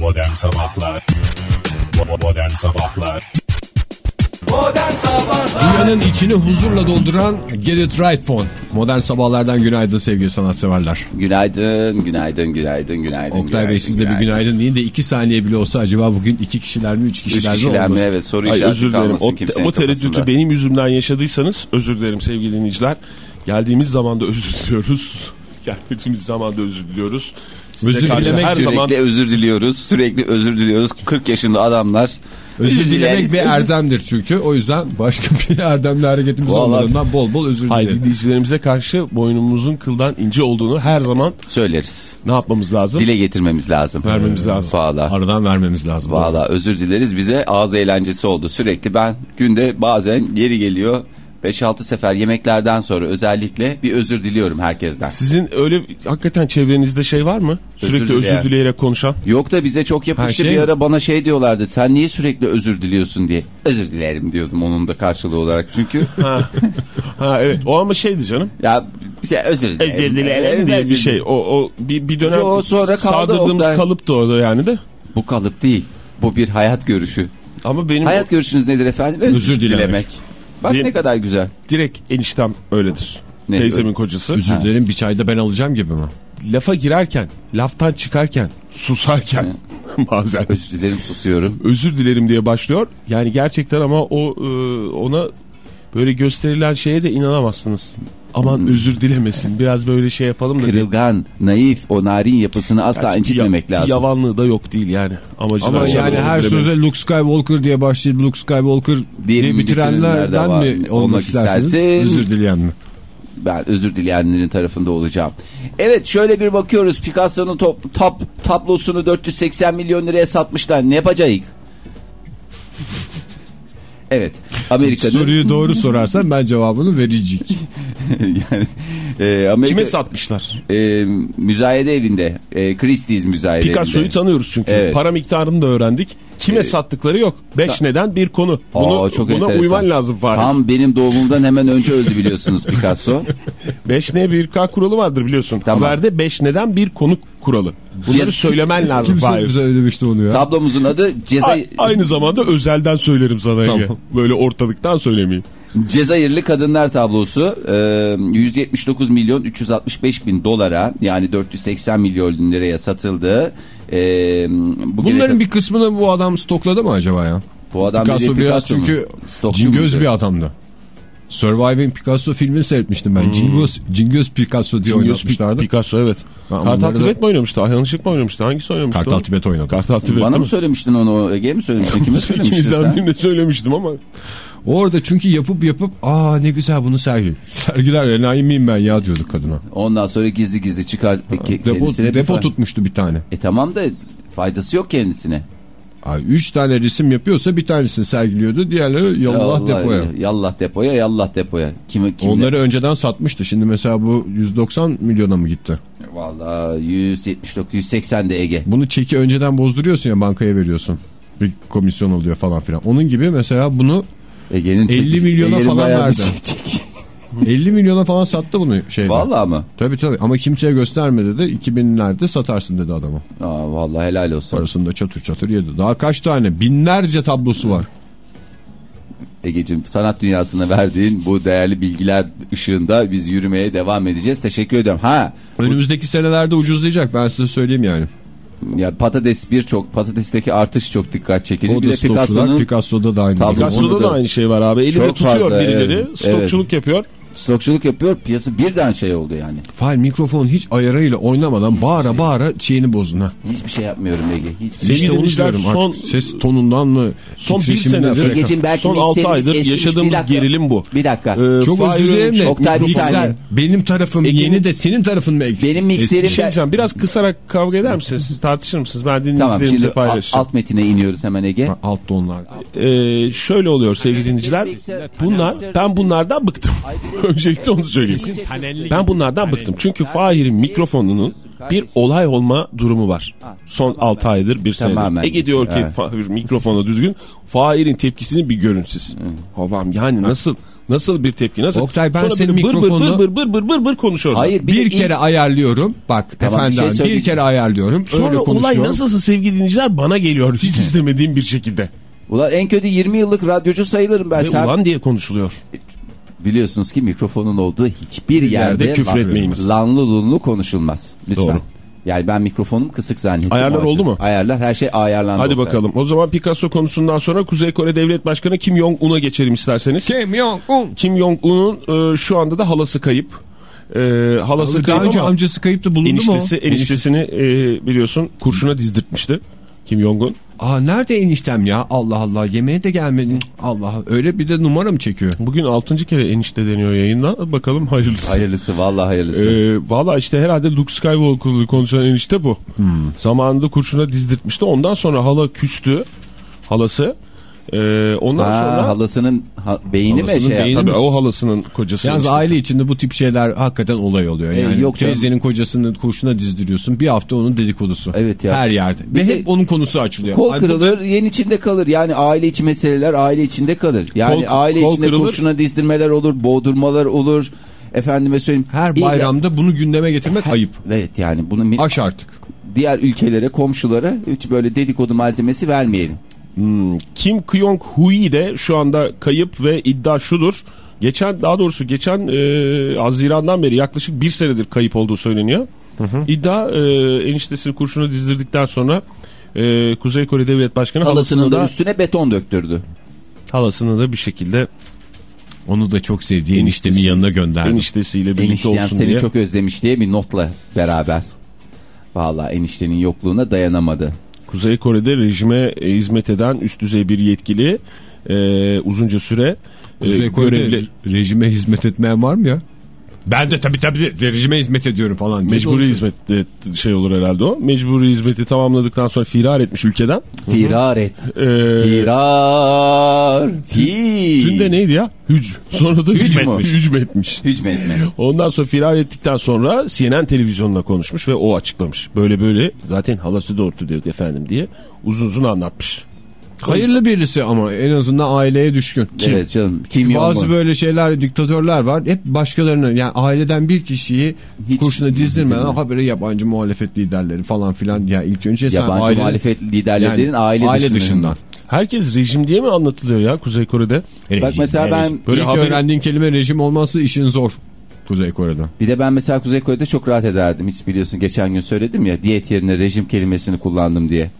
Modern Sabahlar Modern Sabahlar Modern Sabahlar Dünyanın içini huzurla dolduran Get It Right Phone. Modern sabahlardan günaydın sevgili sanatseverler. Günaydın, günaydın, günaydın, günaydın. Oktay Bey siz de bir günaydın deyin de iki saniye bile olsa acaba bugün iki kişiler mi üç Üç kişiler mi kişiler mi? olmasın? Evet soru Ay işareti özür dilerim. O, o tereddütü kafasında. benim yüzümden yaşadıysanız özür dilerim sevgili dinleyiciler. Geldiğimiz zaman da özür diliyoruz. Geldiğimiz zaman da özür diliyoruz. Özür dilemek her Sürekli zaman özür diliyoruz. Sürekli özür diliyoruz. 40 yaşında adamlar. Özür dilemek dileriz. bir erdemdir çünkü. O yüzden başka bir erdemli hareketimiz Vallahi- olmadığından bol bol özür Hayır dilerim. dinleyicilerimize karşı boynumuzun kıldan ince olduğunu her zaman söyleriz. ne yapmamız lazım? Dile getirmemiz lazım. Vermemiz lazım. Valla. Aradan vermemiz lazım. Valla özür dileriz. Bize ağız eğlencesi oldu. Sürekli ben günde bazen yeri geliyor 5-6 sefer yemeklerden sonra özellikle bir özür diliyorum herkesten. Sizin öyle hakikaten çevrenizde şey var mı? Sürekli Özür dileyen. özür dileyerek konuşan. Yok da bize çok yapıştı şey bir mi? ara bana şey diyorlardı. Sen niye sürekli özür diliyorsun diye. Özür dilerim diyordum onun da karşılığı olarak. Çünkü Ha, ha evet o ama şeydi canım. ya şey özür dilerim. Özür dilerim diye bir şey. O, o bir, bir dönem Yo, sonra kaldı sardırdığımız Oktay. kalıptı o da yani de. Bu kalıp değil. Bu bir hayat görüşü. Ama benim Hayat görüşünüz nedir efendim? Özür, Özür dilemek. dilemek. Bak Bir- ne kadar güzel. direkt eniştem öyledir. Ne? Teyzemin kocası. Özür dilerim bir çayda ben alacağım gibi mi? Lafa girerken, laftan çıkarken, susarken bazen Özür dilerim susuyorum. özür dilerim diye başlıyor. Yani gerçekten ama o e, ona böyle gösterilen şeye de inanamazsınız. Aman özür dilemesin. Biraz böyle şey yapalım da. Kırılgan, naif, o narin yapısını asla bir incitmemek ya- lazım. Yavanlığı da yok değil yani. Ama yani her söze Luke Skywalker diye başlayıp Luke Skywalker Diye diye, bitirenlerden mi Olmak istersiniz? istersin. Özür dileyen mi? Ben özür dileyenlerin tarafında olacağım. Evet şöyle bir bakıyoruz. Picasso'nun top, top, tablosunu 480 milyon liraya satmışlar. Ne yapacağız? Evet. Amerika'nın Soruyu doğru sorarsan ben cevabını vericik. yani e, Amerika Kime satmışlar? e, müzayede evinde e, Christie's müzayede Picasso'yu evinde. tanıyoruz çünkü. Evet. Para miktarını da öğrendik. Kime Evet. sattıkları yok. Beş Sa- neden bir konu. Bunu, Aa, çok buna enteresan. uyman lazım Fahri. Tam benim doğumumdan hemen önce öldü biliyorsunuz Picasso. 5 ne bir K kuralı vardır biliyorsun. Tamam. Haberde 5 neden bir konuk kuralı. Bunları Cez- söylemen lazım bize söylemişti onu ya. Tablomuzun adı Ceza A- aynı zamanda özelden söylerim sana Tamam. Böyle ortalıktan söylemeyeyim. Cezayirli kadınlar tablosu e, 179 milyon 365 bin dolara yani 480 milyon liraya satıldı. E, bu Bunların bir kısmını bu adam stokladı mı acaba ya? bu adam Picasso biraz Picasso çünkü cingöz bir adamdı. Surviving Picasso filmini seyretmiştim Hmm. ben. Cingöz, Cingöz Picasso diye Cingöz oynatmışlardı. Picasso evet. Ha, Kartal onları da- Tibet mi oynamıştı? Ayhan Işık mı oynamıştı? Hangisi oynamıştı? Kartal? Tibet oynadı. Kartal Tibet Bana mı mi? söylemiştin onu Ege mi söylemiştin kime söylemiştin İkinizden sen? birine söylemiştim ama. Orada çünkü yapıp yapıp aa ne güzel bunu sergi. Sergiler enayi miyim ben ya diyordu kadına. Ondan sonra gizli gizli çıkar ke- Depo, bir depo tutmuştu bir tane. E tamam da faydası yok kendisine. Ay, üç tane resim yapıyorsa bir tanesini sergiliyordu. Diğerleri yallah Allah- depoya. Yallah depoya yallah depoya. Kimi, kimle? Onları önceden satmıştı. Şimdi mesela bu 190 milyona mı gitti? Valla 179 180 de Ege. Bunu çeki önceden bozduruyorsun ya bankaya veriyorsun. Bir komisyon oluyor falan filan. Onun gibi mesela bunu Ege'nin 50 milyona falan verdi. çek- çek- 50 milyona falan sattı bunu şeyde. Vallahi mı? Tabii tabii ama kimseye göstermedi de 2000'lerde satarsın dedi adama. Aa, vallahi helal olsun. Parasını da çatır çatır yedi. Daha kaç tane? Binlerce tablosu var. Ege'cim sanat dünyasına verdiğin bu değerli bilgiler ışığında biz yürümeye devam edeceğiz. Teşekkür ediyorum. Ha Önümüzdeki senelerde ucuzlayacak ben size söyleyeyim yani. ya patates birçok patatesteki artış çok dikkat çekici. O bir de Picasso'nun Picasso'da da aynı. Picasso'da da da- aynı şey var abi. Elinde tutuyor fazla, birileri. evet. Stokçuluk yapıyor. Stokçuluk yapıyor. Piyasa birden şey oldu yani. Fail mikrofon hiç ayarıyla oynamadan bağıra bağıra şeyini bozdun ha. Hiçbir şey yapmıyorum Ege. Hiçbir Sevgili İşte onu dinleyiciler, diyorum son- artık ses tonundan mı? Son bir senedir- mi? Egeciğim belki Son 6 mikserimiz aydır yaşadığımız Bir gerilim bu. Bir dakika. Ee, Çok özür dilerim de Oktay, bir saniye. benim tarafım Ege'nin- yeni de senin tarafın mı eksik? Benim mikserim- şey diyeceğim. Biraz kısarak kavga eder misiniz? Siz tartışır mısınız? Ben Tamam dinleyicilerimizle şimdi alt, paylaşacağım. alt metine iniyoruz hemen Ege. Ha, Alt tonlar. Ee, şöyle oluyor sevgili dinleyiciler. Bunlar, ben bunlardan bıktım. Öncelikle onu söyleyeyim. Ben bunlardan bıktım. Çünkü Fahir'in mikrofonunun bir olay olma durumu var. Son 6 aydır bir senedir. Ege diyor ki Evet. Fahir mikrofona düzgün. Fahir'in tepkisini bir görün siz. Havam yani nasıl Nasıl bir tepki? Nasıl? Oktay, ben Sonra senin bır bır mikrofonunu- bır bır bır bır bır konuşuyor. Hayır Bir, ilk- kere ayarlıyorum. Bak Tamam, bir efendim şey bir kere ayarlıyorum. Sonra öyle olay konuşuyorum. nasılsa sevgili dinleyiciler bana geliyor. Hiç istemediğim bir şekilde. Ulan en kötü 20 yıllık radyocu sayılırım ben. Ve Sen ulan diye konuşuluyor. Biliyorsunuz ki mikrofonun olduğu hiçbir yerde yerde, küfür etmeyiniz. lanlı lunlu konuşulmaz. Lütfen. Doğru. Yani ben mikrofonum kısık zannettim. Ayarlar oldu mu? Ayarlar her şey ayarlandı. Hadi bakalım. O zaman Picasso konusundan sonra Kuzey Kore Devlet Başkanı Kim Jong-un'a geçelim isterseniz. Kim Jong-un. Kim Jong-un'un e, şu anda da halası kayıp. E, halası Daha kayıp önce ama amcası kayıp da bulundu eniştesi, mu? eniştesini e, biliyorsun kurşuna dizdirtmişti. Kim Jong-un. Aa nerede eniştem ya? Allah Allah yemeğe de gelmedin. Allah öyle bir de numara mı çekiyor? Bugün 6. kere enişte deniyor yayında. Bakalım hayırlısı. Hayırlısı vallahi hayırlısı. Ee, Valla işte herhalde Luke Skywalker'lı konuşan enişte bu. Hmm. Zamanında kurşuna dizdirtmişti. Ondan sonra hala küstü. Halası. Ee, ondan ha, sonra... halasının ha- beyni Halasının mi şey beyni Tabii mi? o halasının kocası. Yalnız eniştesi. aile içinde bu tip şeyler hakikaten olay oluyor. E, Yani yok canım. teyzenin kocasını kurşuna dizdiriyorsun. Bir hafta onun dedikodusu. Evet ya. Her yerde. Bir Ve de- hep onun konusu açılıyor. Kol Ay, bu- kırılır, yen içinde kalır. Yani aile içi meseleler aile içinde kalır. Yani Kol- aile kol içinde kırılır. kurşuna dizdirmeler olur, boğdurmalar olur. Efendime söyleyeyim. Her İyi- bayramda bunu gündeme getirmek ayıp. Evet yani bunu Aş artık. diğer ülkelere, komşulara hiç böyle dedikodu malzemesi vermeyelim. Hmm, Kim Kyong-hui de şu anda kayıp ve iddia şudur. Geçen daha doğrusu geçen e, Haziran'dan beri yaklaşık bir senedir kayıp olduğu söyleniyor. İddia e, eniştesini kurşuna dizdirdikten sonra e, Kuzey Kore Devlet Başkanı Halasının halasını da da, üstüne beton döktürdü. halasını da bir şekilde Onu da çok sevdiği eniştemin yanına gönderdim. eniştesiyle birlikte Enişten olsun seni diye. çok özlemiş diye bir notla beraber. Vallahi eniştenin yokluğuna dayanamadı. Kuzey Kore'de rejime e, hizmet eden üst düzey bir yetkili e, uzunca süre e, Kuzey Kore'de görevli rejime hizmet etmeyen var mı ya? Ben de tabii tabii rejime hizmet ediyorum falan. mecburi hizmet de şey olur herhalde o. Mecburi hizmeti tamamladıktan sonra firar etmiş ülkeden. Firar et. E, Firar. Fi. Dün de neydi ya? Hüc. Sonra da Hüc hücmetmiş. Hücmetmiş. Hücmetme. Ondan sonra firar ettikten sonra CNN televizyonuna konuşmuş ve o açıklamış. Böyle böyle zaten halası da ortada efendim diye uzun uzun anlatmış. Hayırlı birisi ama en azından aileye düşkün. Evet canım. Kim Bazı yok böyle şeyler diktatörler var. Hep başkalarını yani aileden bir kişiyi Hiç- kurşuna dizdirmeden haberi yabancı muhalefet liderleri falan filan. Ya ilk önce sen Yabancı aile, muhalefet liderlerinin yani aile, aile dışında. dışından. Herkes rejim diye mi anlatılıyor ya Kuzey Kore'de? Bak mesela ben Böyle İlk haberi- öğrendiğin kelime rejim olması işin zor. Kuzey Kore'de. bir de ben mesela Kuzey Kore'de çok rahat ederdim. Hiç biliyorsun geçen gün söyledim ya diyet yerine rejim kelimesini kullandım diye.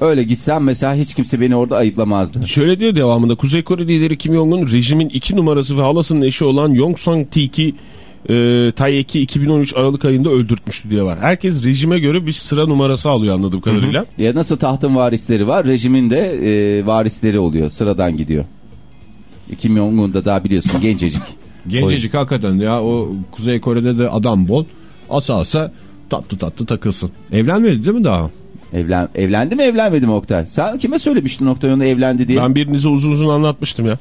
Öyle gitsem mesela hiç kimse beni orada ayıplamazdı. Şöyle diyor devamında Kuzey Kore lideri Kim Jong-un rejimin iki numarası ve halasının eşi olan Yong Song Tiki e, Tayyeki 2013 Aralık ayında öldürtmüştü diye var. Herkes rejime göre bir sıra numarası alıyor anladığım kadarıyla. Ya nasıl tahtın varisleri var rejimin de e, varisleri oluyor sıradan gidiyor. Kim Jong-un da daha biliyorsun gencecik. Gencecik hakikaten ya o Kuzey Kore'de de adam bol. Asa asa tatlı tatlı takılsın. Evlenmedi değil mi daha? Evlen, evlendi mi evlenmedi mi Oktay? Sen kime söylemiştin Oktay onu evlendi diye? Ben birinize uzun uzun anlatmıştım ya.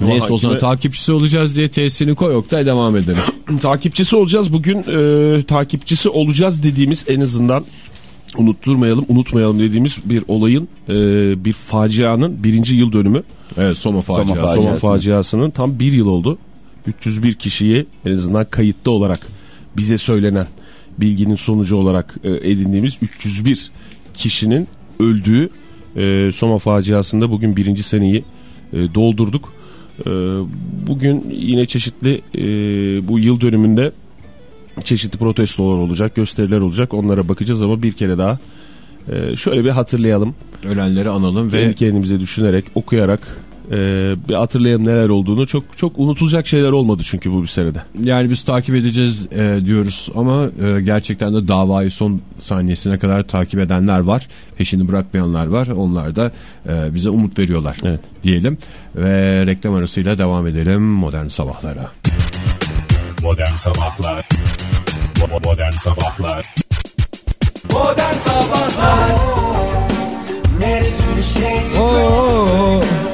Neyse o zaman takipçisi olacağız diye tesisini koy Oktay devam edelim. takipçisi olacağız. Bugün e, takipçisi olacağız dediğimiz en azından unutturmayalım, unutmayalım dediğimiz bir olayın, e, bir facianın birinci yıl dönümü. evet Soma faciası. faciası. Soma faciasının tam bir yıl oldu. 301 kişiyi en azından kayıtlı olarak bize söylenen bilginin sonucu olarak e, edindiğimiz 301 kişinin öldüğü e, Soma faciasında bugün birinci seneyi e, doldurduk. E, bugün yine çeşitli e, bu yıl dönümünde çeşitli protestolar olacak, gösteriler olacak. Onlara bakacağız ama bir kere daha e, şöyle bir hatırlayalım. Ölenleri analım ve Kendi kendimize düşünerek, okuyarak e, bir hatırlayalım neler olduğunu. Çok çok unutulacak şeyler olmadı çünkü bu bir senede. yani biz takip edeceğiz e, diyoruz ama e, gerçekten de davayı son saniyesine kadar takip edenler var. Peşini bırakmayanlar var. Onlar da e, bize umut veriyorlar Evet. diyelim. Ve reklam arasıyla devam edelim modern sabahlara. Modern Sabahlar Modern Sabahlar Modern Sabahlar the shades of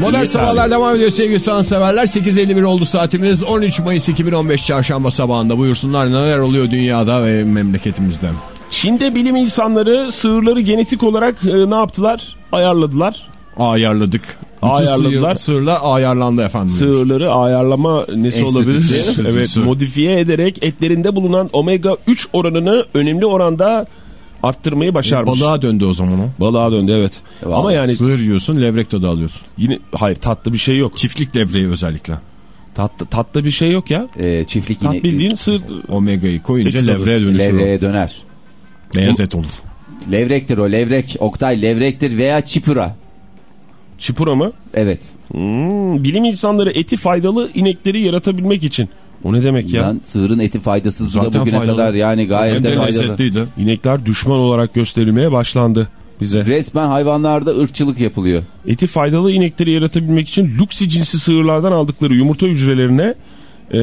Modern sabahlar devam ediyor sevgili sanatseverler. 8.51 oldu saatimiz. 13 Mayıs 2015 çarşamba sabahında buyursunlar neler oluyor dünyada ve memleketimizde. Çin'de bilim insanları sığırları genetik olarak e, ne yaptılar? Ayarladılar. Ayarladık. Bütün Ayarladılar. Sığır, sığırlar ayarlandı efendim. Sığırları ayarlama nesi olabilir? Evet, modifiye ederek etlerinde bulunan omega 3 oranını önemli oranda arttırmayı başarmış. Balığa döndü o zaman o. Balığa döndü evet. Vallahi Ama yani Sığır yiyorsun levrek tadı alıyorsun. yine hayır tatlı bir şey yok. Çiftlik levreği özellikle. Tatlı tatlı bir şey yok ya. Ee, çiftlik Tat yine bildiğin sır Omega'yı koyunca tadı. levreye dönüşür o. levreye döner. Beyaz et olur. Levrektir o levrek. Oktay levrektir veya çipura. çipura mı? Evet. Hmm, bilim insanları eti faydalı inekleri yaratabilmek için. O ne demek ya? Ben sığırın eti faydasızlığı Zaten bugüne faydalı. kadar yani gayet de faydalı. lezzetliydi. İnekler düşman olarak gösterilmeye başlandı bize. Resmen hayvanlarda ırkçılık yapılıyor. Eti faydalı inekleri yaratabilmek için Luxi cinsi sığırlardan aldıkları yumurta hücrelerine e,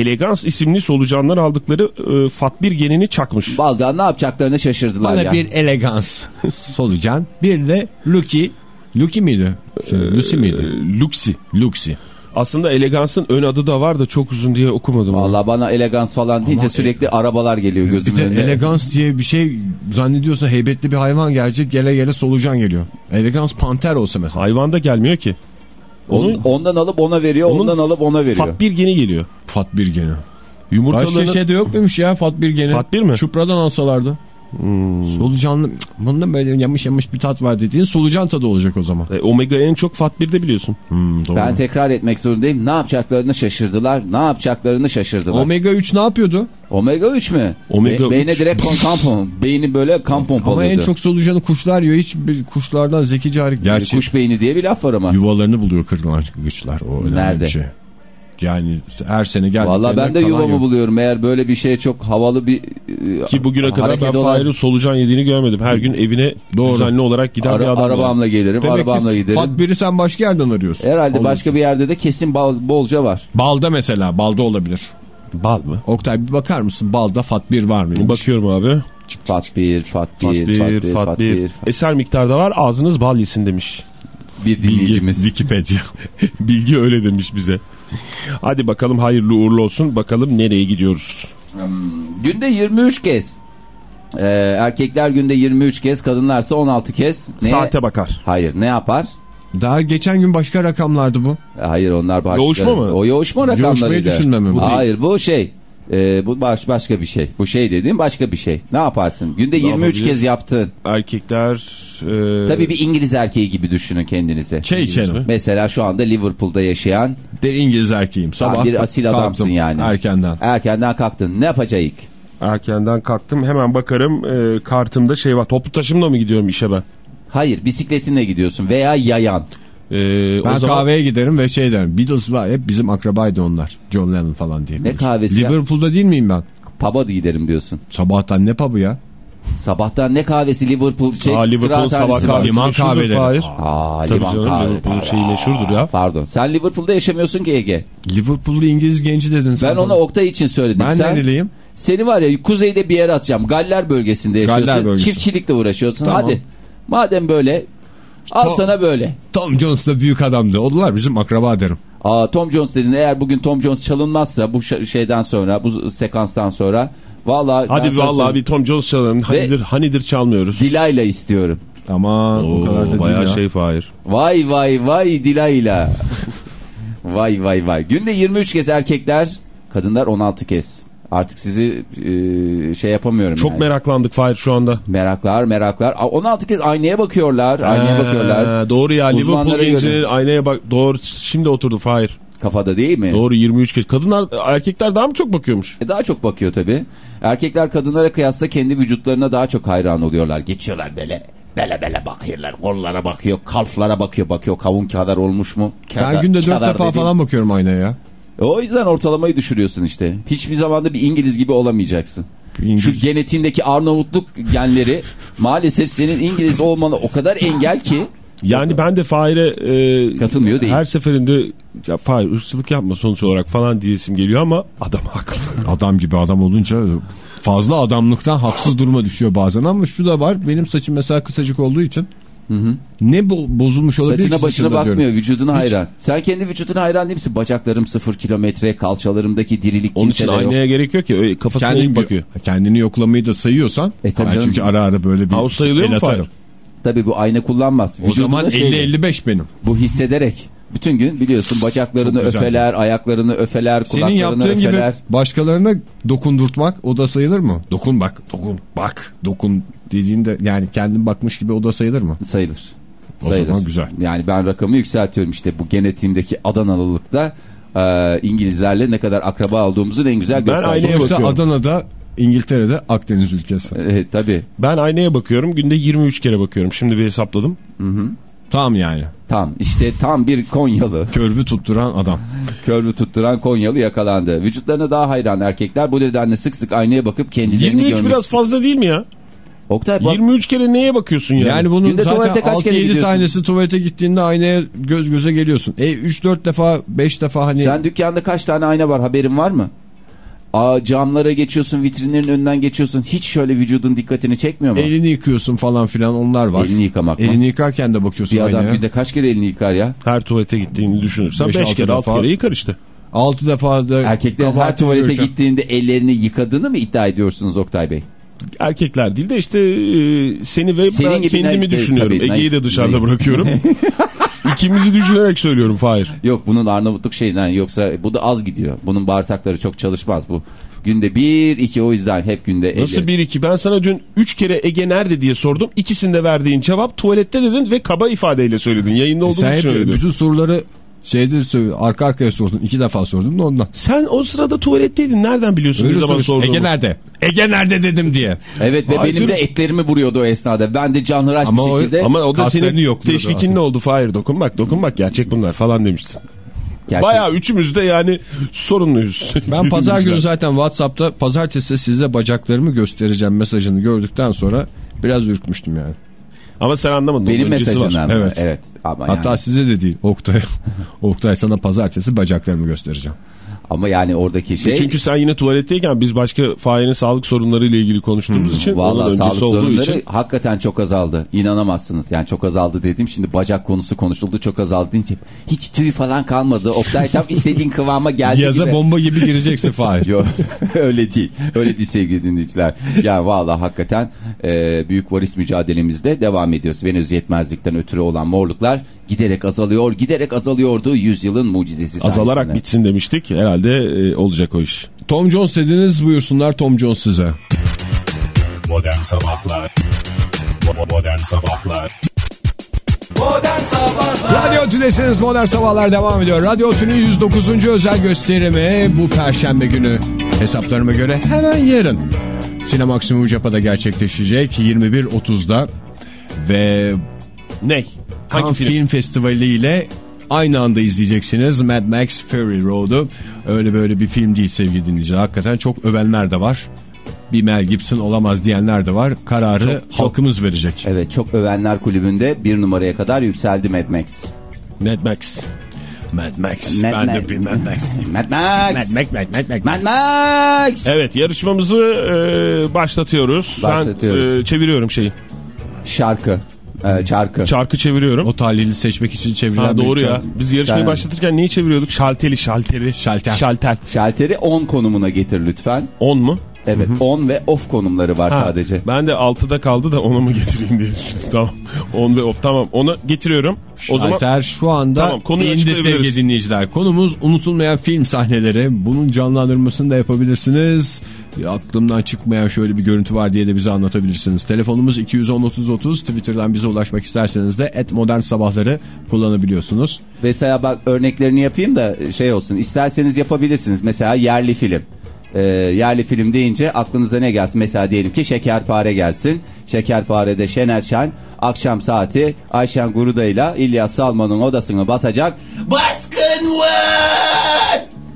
Elegans isimli solucanlar aldıkları e, FAT1 genini çakmış. Baldan ne yapacaklarını şaşırdılar Bana ya. bir elegans solucan. Bir de Lucky. Lucky miydi? Lucy E, miydi? Luxi. Luxy. Aslında Elegans'ın ön adı da var da çok uzun diye okumadım. Valla bana elegans falan deyince Ama sürekli arabalar geliyor Bir gözümün de önüne. elegans diye bir şey zannediyorsa heybetli bir hayvan gelecek gele gele solucan geliyor. Elegans panter olsa mesela. Hayvan da gelmiyor ki. On- Onun ondan alıp ona veriyor, ondan alıp ona veriyor. FAT1 geni geliyor. Fat bir gene. Başka Yumurtalarının şey de yok muymuş ya Fat bir gene? Fat bir mi? Çupradan alsalardı. Solucanlı cık, bunda böyle yamış yamış bir tat var dediğin solucan tadı olacak o zaman. E, Omega en çok FAT1'de biliyorsun. Hmm, doğru. Ben tekrar etmek zorundayım. Ne yapacaklarını şaşırdılar. Ne yapacaklarını şaşırdılar. Omega 3 ne yapıyordu? Omega 3 mü? Omega Be- beyne 3. direkt pom- Beyni böyle kan Ama en çok solucanı kuşlar yiyor. Hiç bir kuşlardan zekice hareket. Gerçi Kuş beyni diye bir laf var ama. yuvalarını buluyor kırlangıçlar. O önemli Nerede? bir şey. Yani her sene geldiklerinde Valla ben de yuvamı yok. buluyorum. Eğer böyle bir şeye çok havalı bir e, Ki bugüne kadar ben olan- Fahir'in solucan yediğini görmedim. Her gün evine Doğru. düzenli olarak giden bir Ara- adam. var. arabamla gelirim, Demek arabamla ki giderim. Fat biri sen başka yerden arıyorsun. Herhalde Olur. başka bir yerde de kesin bal, bolca var. Balda mesela. Balda olabilir. Bal mı? Oktay bir bakar mısın? Balda Fat 1 var mı? Bakıyorum abi. Fat 1, Fat 1, Fat 1, Fat 1, Fat Fat 1. 1. Eser miktarda var ağzınız bal yesin demiş. Bir dinleyicimiz. Wikipedia. Bilgi öyle demiş bize. Hadi bakalım hayırlı uğurlu olsun. Bakalım nereye gidiyoruz? Günde 23 kez. Ee, erkekler günde 23 kez, kadınlarsa 16 kez. Ne? Saate bakar. Hayır, ne yapar? Daha geçen gün başka rakamlardı bu. Hayır onlar başka. Yoğuşma mı? O yoğuşma rakamlarıydı. Yoğuşmayı düşünme mi? Hayır bu şey. Ee, bu baş, başka bir şey. Bu şey dediğim başka bir şey. Ne yaparsın? Günde 23 yapabilir? kez yaptın. Erkekler... E, Tabii bir İngiliz erkeği gibi düşünün kendinizi. Çay içelim. Mesela şu anda Liverpool'da yaşayan De İngiliz erkeğim. Sabah bir asil kalktım adamsın yani. Erkenden. erkenden kalktın. Ne yapacağız? Erkenden kalktım hemen bakarım e, kartımda şey var. Toplu taşımla mı gidiyorum işe ben? Hayır bisikletinle gidiyorsun veya yayan. E, Ben o zaman kahveye giderim ve şey derim. Beatles var hep bizim akrabaydı onlar. John Lennon falan diye. Ne kahvesi ya? Liverpool'da değil miyim ben? Pub'a giderim diyorsun. Sabahtan ne pub'u ya? Sabahtan ne kahvesi Liverpool şey Aa, Liverpool sabah kahvesi Liman kahveleri. Fahir. Aa, Tabii liman canım, kahve. Liverpool'un şeyi meşhurdur ya. Pardon. Sen Liverpool'da yaşamıyorsun ki Ege. Liverpool'lu İngiliz genci dedin sen. Ben ona Oktay için söyledim. Ben Sen, nereliyim? Seni var ya kuzeyde bir yere atacağım. Galler bölgesinde yaşıyorsun. Galler bölgesi. Çiftçilikle uğraşıyorsun. Tamam. Hadi. Madem böyle al To- sana böyle. Tom Jones da büyük adamdı. Onlar bizim akraba derim. Aa, Tom Jones dedin eğer bugün Tom Jones çalınmazsa bu şeyden sonra bu sekanstan sonra vallahi Hadi vallahi bir Tom Jones çalalım. Hanidir, hanidir çalmıyoruz. Dilayla istiyorum. Aman o kadar da Oo, bayağı ya. şey Fahir. Vay vay vay Dilayla. vay vay vay. Günde 23 kez erkekler, kadınlar 16 kez. Artık sizi e, şey yapamıyorum. Çok yani. meraklandık Fahir şu anda. Meraklar meraklar. Aa, 16 kez aynaya bakıyorlar. Aynaya Ee, bakıyorlar. Doğru ya Liverpool Uzmanlara gençleri göre. aynaya bak. Doğru şimdi oturdu Fahir. Kafada değil mi? Doğru 23 kez. Kadınlar erkekler daha mı çok bakıyormuş? E, daha çok bakıyor tabii. Erkekler kadınlara kıyasla kendi vücutlarına daha çok hayran oluyorlar. Geçiyorlar böyle. Bele bele bakıyorlar. Kollara bakıyor. Kalflara bakıyor. Bakıyor kavun kadar olmuş mu? Ben Kadar- günde dört defa dediğim- falan bakıyorum aynaya ya. E, O yüzden ortalamayı düşürüyorsun işte. Hiçbir zamanda bir İngiliz gibi olamayacaksın. İngiliz- Şu genetiğindeki Arnavutluk genleri maalesef senin İngiliz olmana o kadar engel ki Yani ben de Fahir'e e, Katılmıyor değil. her seferinde ya Fahir ırkçılık yapma sonuç olarak falan diyesim geliyor ama adam haklı. Adam gibi adam olunca fazla adamlıktan haksız duruma düşüyor bazen ama şu da var. Benim saçım mesela kısacık olduğu için Ne bo- bozulmuş olabilir Saçına başına bakmıyor diyorum. vücuduna hayran. Sen kendi vücuduna hayran değil misin? Bacaklarım sıfır kilometre kalçalarımdaki dirilik Onun için kimsede yok. aynaya gerek yok ki. Kafasına Kendini, eğip bakıyor. kendini yoklamayı da sayıyorsan E, tabii ben çünkü ara ara böyle bir Ha, sayılıyor el atarım. Tabii bu ayna kullanmaz. O zaman Vücuduna şey- 50-55 benim. Bu hissederek. Bütün gün biliyorsun bacaklarını öfeler, ayaklarını öfeler, Senin kulaklarını yaptığın öfeler. gibi başkalarına dokundurtmak o da sayılır mı? Dokun bak, dokun bak, dokun dediğinde yani kendin bakmış gibi o da sayılır mı? Sayılır. O zaman güzel. Yani ben rakamı yükseltiyorum işte bu genetiğimdeki Adanalılıkta e, İngilizlerle ne kadar akraba olduğumuzun en güzel Ben göstergesi. aynaya Sonuçta bakıyorum. Adana'da İngiltere'de Akdeniz ülkesi. E, tabii. Ben aynaya bakıyorum. Günde 23 kere bakıyorum. Şimdi bir hesapladım. Tamam yani. Tam işte tam bir Konyalı. Körvü tutturan adam. Körlü tutturan Konyalı yakalandı. Vücutlarına daha hayran erkekler bu nedenle sık sık aynaya bakıp kendilerini 23 görmek biraz istiyor. fazla değil mi ya? Oktay bak 23 kere neye bakıyorsun yani? Yani bunun Günde zaten kaç kere 6-7 gidiyorsun? tanesi tuvalete gittiğinde aynaya göz göze geliyorsun. E 3-4 defa 5 defa hani sen dükkanda kaç tane ayna var haberin var mı? Aa, camlara geçiyorsun vitrinlerin önünden geçiyorsun hiç şöyle vücudun dikkatini çekmiyor mu? elini yıkıyorsun falan filan onlar var. Elini yıkamak mı? Elini yıkarken de bakıyorsun Bir adam aynaya. günde kaç kere elini yıkar ya? Her tuvalete gittiğini düşünürsen Beş, 5 altı kere 6 defa. kere yıkar işte. 6 defa da Erkeklerin her tuvalete görürken- gittiğinde ellerini yıkadığını mı iddia ediyorsunuz Oktay Bey? Erkekler değil de işte e, seni ve Senin ben gibi kendimi düşünüyorum. Ege'yi de dışarıda bırakıyorum. İkimizi düşünerek söylüyorum Fahir. Yok bunun Arnavutluk şeyinden yoksa bu da az gidiyor. Bunun bağırsakları çok çalışmaz bu. Günde bir iki o yüzden hep günde Nasıl elleri- bir iki? Ben sana dün 3 kere Ege nerede diye sordum. İkisinde verdiğin cevap tuvalette dedin ve kaba ifadeyle söyledin. Yayında olduğunu Sen hep söyledin. bütün soruları şeyde arka arkaya sordun. iki defa sordum da ondan. Sen o sırada tuvaletteydin. Nereden biliyorsun Öyle ne zaman sorduğumu? Ege nerede? Ege nerede dedim diye. Evet ve Hayır benim de etlerimi vuruyordu o esnada. Ben de canhıraş Ama bir o- şekilde. Ama o da senin teşvikin ne oldu Fahir? Dokunmak dokunmak gerçek bunlar falan demiştin. Gerçek- Bayağı üçümüz de yani sorunluyuz. Ben pazar günü zaten Whatsapp'ta pazartesi size bacaklarımı göstereceğim mesajını gördükten sonra biraz ürkmüştüm yani. Ama sen anlamadın. benim öncesi var. Evet. Evet. Ama Hatta yani, size de değil Oktay. Oktay sana pazartesi bacaklarımı göstereceğim. Ama yani oradaki şey. Çünkü sen yine tuvaletteyken biz başka Fahir'in sağlık sorunlarıyla ilgili konuştuğumuz için onun Vallahi öncesi sağlık sorunları için hakikaten çok azaldı. İnanamazsınız. Yani çok azaldı dedim. Şimdi bacak konusu konuşuldu çok azaldı deyince hiç tüy falan kalmadı. Oktay tam istediğin kıvama geldi Yaza gibi. bomba gibi gireceksin Fahir. Yok öyle değil. Öyle değil sevgili dinleyiciler. Yani vallahi hakikaten e, büyük varis mücadelemizde devam ediyoruz. Venüs yetmezlikten ötürü olan morluklar giderek azalıyor. Giderek azalıyordu yüzyılın mucizesi sayesinde. azalarak bitsin demiştik. Herhalde e, olacak o iş. Tom Jones dediniz buyursunlar Tom Jones size. Modern Sabahlar Modern Sabahlar Modern Sabahlar Radyo Tülesi'niz Modern Sabahlar devam ediyor. Radyo Tülesi'nin 109. özel gösterimi bu perşembe günü hesaplarıma göre hemen yarın. Sinema Maksimum Japa'da gerçekleşecek 21.30'da ve Ne? Hangi Cannes film? film? Festivali ile aynı anda izleyeceksiniz Mad Max Fury Road'u. Öyle böyle bir film değil sevgili dinleyiciler. Hakikaten çok övenler de var. Bir Mel Gibson olamaz diyenler de var. Kararı halkımız verecek. Evet çok övenler kulübünde bir numaraya kadar yükseldi Mad Max. Mad Max. Mad Max. Mad ben Max. de bir Mad Max. Mad Max. Mad Max, Mad Max, Mad Max. Mad Max. Evet yarışmamızı e, başlatıyoruz. Başlatıyoruz. Ben e, çeviriyorum şeyi. Şarkı. Ee, çarkı. Çarkı çeviriyorum. O tahlili seçmek için çevrilen Ha, doğru ya. çark. Biz yarışmayı Sen- başlatırken neyi çeviriyorduk? Şalteli, şalteri. Şalter. Şalter. Şalteri 10 konumuna getir lütfen. 10 mu? Evet 10 ve off konumları var Ha, sadece. Ben de 6'da kaldı da onu mu getireyim diye düşündüm. Tamam. 10 ve off tamam. Onu getiriyorum. O zaman Şalter şu anda Tamam, konuyu indi sevgili dinleyiciler. Konumuz unutulmayan film sahneleri. Bunun canlandırmasını da yapabilirsiniz. Aklımdan çıkmayan şöyle bir görüntü var diye de bize anlatabilirsiniz. Telefonumuz 210-30-30. Twitter'dan bize ulaşmak isterseniz de et modern sabahları kullanabiliyorsunuz. Mesela bak örneklerini yapayım da şey olsun. İsterseniz yapabilirsiniz. Mesela yerli film. Ee, yerli film deyince aklınıza ne gelsin? Mesela diyelim ki Şekerpare gelsin. Şekerpare'de Şener Şen akşam saati Ayşen Guruda ile İlyas Salman'ın odasını basacak. Baskın var!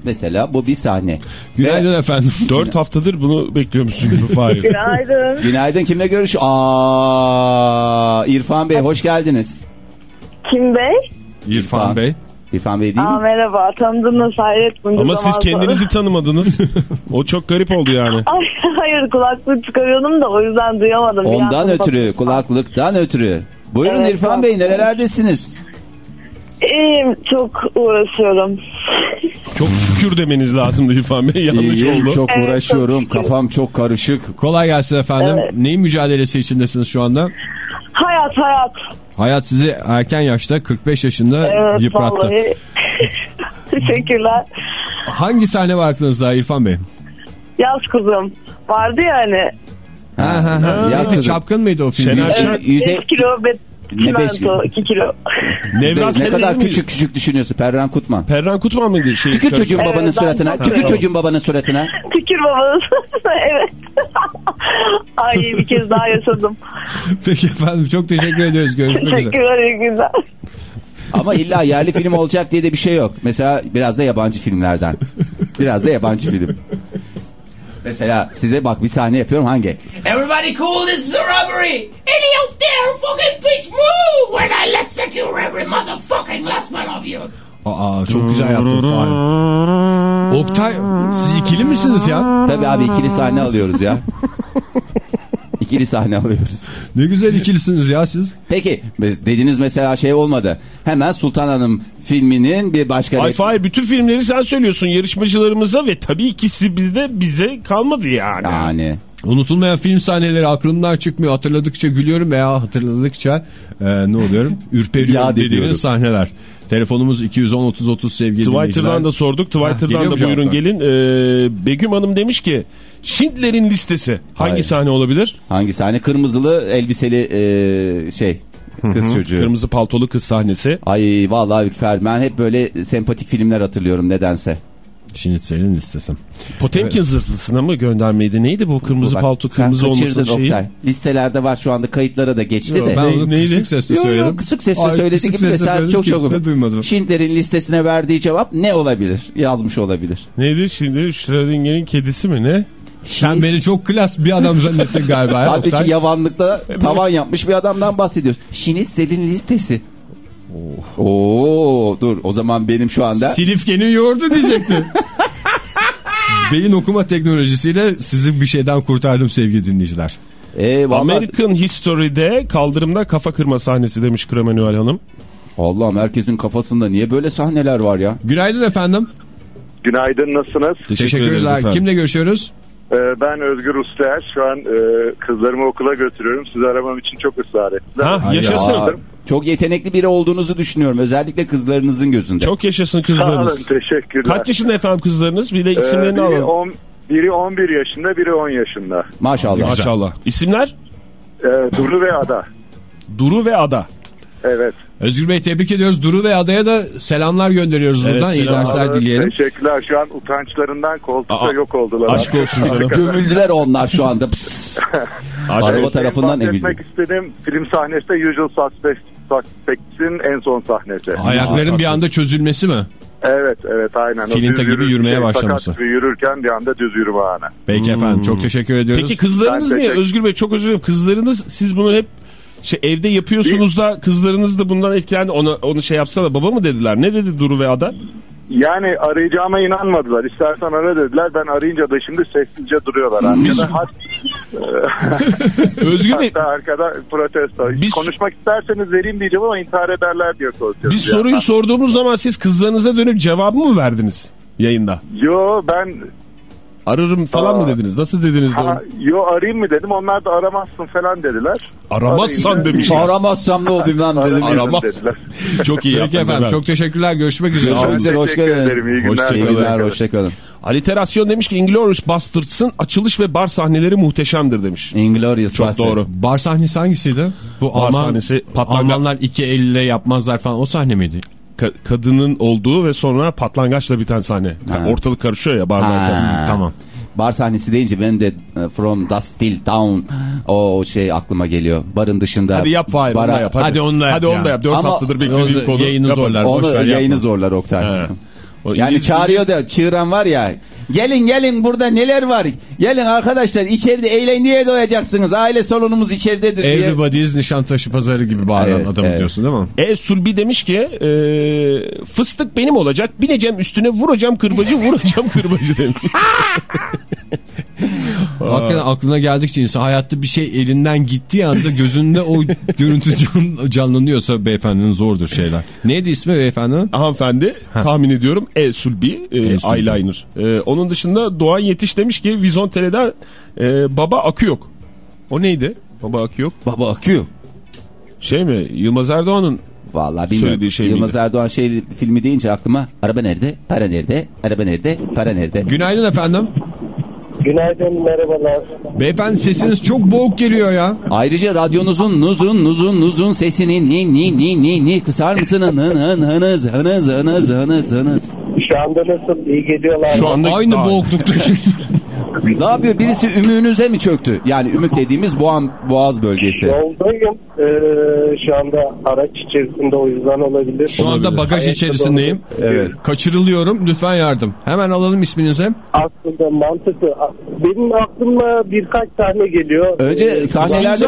Mesela bu bir sahne. Günaydın efendim. 4 haftadır bunu bekliyormuşsun gibi Fahir. Günaydın. Günaydın kimle görüş? Aa, İrfan Bey hoş geldiniz. Kim Bey? İrfan İrfan. Bey. İrfan Bey değil Aa, mi? merhaba. Tanıdınız hayret bunca Ama siz kendinizi tanımadınız. O çok garip oldu yani. sonra. Ay, hayır kulaklık çıkarıyordum da o yüzden duyamadım. Ondan ötürü, kulaklıktan ötürü. Buyurun Evet, İrfan Bey nerelerdesiniz? İyiyim çok uğraşıyorum. Çok şükür demeniz lazımdı İrfan Bey. Yanlış İyiyim, oldu. çok Evet, uğraşıyorum. çok. Kafam çok karışık. Kolay gelsin efendim. Evet. Neyin mücadelesi içindesiniz şu anda? Hayat hayat. Hayat sizi erken yaşta 45 yaşında Evet yıprattı. vallahi. Teşekkürler. Hangi sahne var aklınızda İrfan Bey? Yaz kızım. Vardı ya hani. Ha, ha, ha. Yaz. Çapkın mıydı o film? Şener Şen- Evet, yüze- 5 kilo çimento 2 kilo. Nevra ne kadar mi? küçük küçük düşünüyorsun Perran Kutman. Perran Kutman mıydı? Şey, Tükür çocuğun babanın Evet, suratına. Tükür çocuğun babanın suratına. Tükür babanız. evet. Ay bir kez daha yaşadım. Peki efendim çok teşekkür ediyoruz. Görüşmek üzere. Teşekkürler günler. Ama illa yerli film olacak diye de bir şey yok. Mesela biraz da yabancı filmlerden. Biraz da yabancı film. Mesela size bak bir sahne yapıyorum hangi? Everybody cool, this is a robbery! Any out there fucking bitch move when I let's secure every motherfucking last one of you! Aa çok güzel yaptın Fahir. Oktay siz ikili misiniz ya? Tabii abi ikili sahne alıyoruz ya. İkili sahne alıyoruz. Ne güzel ikilisiniz ya siz. Peki dediniz mesela şey olmadı. Hemen Sultan Hanım filminin bir başka... Ay Fahir bütün filmleri sen söylüyorsun yarışmacılarımıza ve tabii ikisi bizde bize kalmadı yani. Yani Unutulmayan film sahneleri aklımdan çıkmıyor. Hatırladıkça gülüyorum veya hatırladıkça e, ne oluyorum? Ürperiyorum dediğiniz sahneler. Telefonumuz 210-30-30 sevgili. Twitter'dan da sorduk. Twitter'dan mu da buyurun cevaplar? gelin. Ee, Begüm Hanım demiş ki Schindler'in listesi hangi Hayır. sahne olabilir? hangi sahne? Kırmızılı elbiseli e, şey kız çocuğu. Kırmızı paltolu kız sahnesi. Ay vallahi Ürfer ben hep böyle sempatik filmler hatırlıyorum nedense. Schnitzel'in listesi. Potemkin zırhlısına mı göndermeydi? Neydi bu kırmızı Bak, palto sen kırmızı olması kaçırdın şeyi? Oktay. Listelerde var şu anda kayıtlara da geçti de. Ben Ne- onu neydi? kısık sesle yok, söyledim. kısık sesle Ay, söyledi kısık gibi de sesle sen söyledim çok çok de duymadım. Schindler'in listesine verdiği cevap ne olabilir? Yazmış olabilir. Neydi şimdi Schrödinger'in kedisi mi ne? Sen beni çok klas bir adam zannettin galiba. ya, Oktay. yavanlıkta tavan yapmış bir adamdan bahsediyoruz. Schnitzel'in listesi. Oo dur o zaman benim şu anda Silifke'nin yoğurdu diyecekti. Beyin okuma teknolojisiyle sizi bir şeyden kurtardım sevgili dinleyiciler. e, vallahi, American History'de kaldırımda kafa kırma sahnesi demiş Kremanuel Hanım. Allah'ım herkesin kafasında niye böyle sahneler var ya? Günaydın efendim. Günaydın nasılsınız? Teşekkürler. Kimle görüşüyoruz? Ee, ben Özgür Ustayer. Şu an e, kızlarımı okula götürüyorum. Sizi aramam için çok ısrar ettiler. Ha, yaşasın. Aa, çok yetenekli biri olduğunuzu düşünüyorum. Özellikle kızlarınızın gözünde. Çok yaşasın Sağ olun, kızlarınız. teşekkürler. Kaç yaşında efendim kızlarınız? Bir de Ee, isimlerini biri, alalım. on, biri 11 yaşında, biri 10 yaşında. Maşallah. Maşallah. İsimler? Ee, Duru ve Ada. Duru ve Ada. Evet. Özgür Bey tebrik ediyoruz. Duru ve Adaya da selamlar gönderiyoruz Evet, buradan. İyi selam. dersler Aa, dileyelim. Teşekkürler. Şu an utançlarından koltukta Aa, yok oldular. Aşk olsun canım. Gömüldüler onlar şu anda. Araba tarafından Bahsetmek emildi. istedim. Film sahnesi de Usual Suspects, Suspects'in en son sahnesi. Ayakların bir anda çözülmesi mi? Evet, evet aynen. O Filinta gibi yürü- yürümeye başlaması. Sakat gibi yürürken bir anda düz yürüme anı. Peki efendim çok teşekkür ediyoruz. Peki kızlarınız Ben niye? teşekkür- Özgür Bey çok özür dilerim. Kızlarınız siz bunu hep şey evde yapıyorsunuz da kızlarınız da bundan etkilendi. Ona onu şey yapsana baba mı dediler? Ne dedi Duru ve Ada? Yani arayacağıma inanmadılar. İstersen ara dediler. Ben arayınca da şimdi sessizce duruyorlar. Arkada, hat, Özgür Bey hatta arkada protesto. Biz- Konuşmak isterseniz vereyim diyeceğim ama intihar ederler diye korkuyorum. biz soruyu yandan. sorduğumuz zaman siz kızlarınıza dönüp cevabı mı verdiniz yayında? Yo ben Ararım falan Aa. mı dediniz? Nasıl dediniz? de ha, yo arayayım mı dedim. Onlar da aramazsın falan dediler. Aramazsan demiş. Aramazsam ne olayım lan dedim. Aramaz. dediler. Çok iyi yaptınız efendim çok teşekkürler. Görüşmek üzere. Görüşmek üzere hoş geldin. İyi günler. Hoşçakalın. Aliterasyon demiş ki Inglourious Bastards'ın açılış ve bar sahneleri muhteşemdir demiş. Inglourious Çok doğru. Bar sahnesi hangisiydi? Bu Bar Alman, sahnesi, patlanga- Almanlar iki elle yapmazlar falan o sahne miydi? Ka- kadının olduğu ve sonra patlangaçla biten sahne. Yani Ha. ortalık karışıyor ya. Ha. Tamam. Bar sahnesi deyince benim de e, From Dusk Till Dawn o şey aklıma geliyor. Barın dışında. Hadi yap Fahir onu bara- da yap. Hadi, Hadi onu da yap Hadi onu ya. da yap. Dört Ama haftadır beklediğim onu konu. yayını zorlar. Onu yayını yapma. zorlar Oktay. He. O Yani İngiliz- çağırıyor da çığıran var ya. Gelin gelin burada neler var. Gelin arkadaşlar içeride eğlenceye doyacaksınız. Aile salonumuz içeridedir diye. Everybody's Nişantaşı pazarı gibi bağıran Evet, adamı evet. diyorsun değil mi? E Sulbi demiş ki e, fıstık benim olacak bineceğim üstüne vuracağım kırbacı vuracağım kırbacı demiş. Hakikaten aklına geldikçe insan hayatta bir şey elinden gittiği anda gözünde o görüntü can- canlanıyorsa beyefendinin zordur şeyler. Neydi ismi beyefendinin? Hanımefendi tahmin ediyorum E Sulbi e, E. Sulbi. eyeliner. E, onun dışında Doğan Yetiş demiş ki Vizontele'den e, baba akı yok. O neydi? Baba akı yok. Baba akıyor. Şey mi? Yılmaz Erdoğan'ın Vallahi bilmiyorum. Söylediği şey Yılmaz miydi? Erdoğan şey filmi deyince aklıma araba nerede? Para nerede? Araba nerede? Para nerede? Günaydın efendim. Günaydın, merhabalar. Beyefendi sesiniz çok boğuk geliyor ya. Ayrıca radyonuzun nuzun nuzun nuzun sesini ni ni ni ni ni kısar mısınız? Hın hın hınız hınız hınız hınız hınız. Şu anda nasıl? İyi geliyorlar. şu anda Aynı boğuklukta. Ne yapıyor? Birisi ümüğünüze mi çöktü? Yani ümük dediğimiz boğan, boğaz bölgesi. Yoldayım. Ee, şu anda araç içerisinde o yüzden olabilir. Şu anda bagaj Ayakta içerisindeyim. Evet. Kaçırılıyorum. Lütfen yardım. Hemen alalım isminizi. Aslında mantıklı. Benim aklıma birkaç tane geliyor. Önce Ee, önce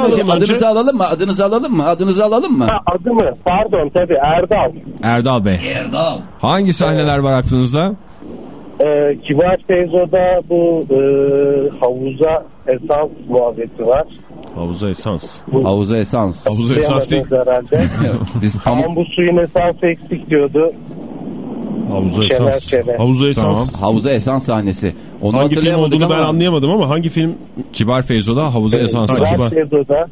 alalım önce. adınızı alalım mı? Adınızı alalım mı? Adınızı alalım mı? Ha, adı mı? Pardon tabii Erdal. Erdal Bey. Erdal. Hangi sahneler var aklınızda? Ee, Kibar Feyzo'da bu e, havuza esans muhabbeti var. Havuza esans. Havuza esans. Havuza esas değil. Herhalde. Biz Ama ham- bu suyun esansı eksik diyordu. Havuza Şener esans. Şener. Havuza esans. havuza esans sahnesi. Onu Hangi film olduğunu ben ama- anlayamadım ama hangi film? Kibar Feyzo'da havuza esans Kibar. Feyzo'da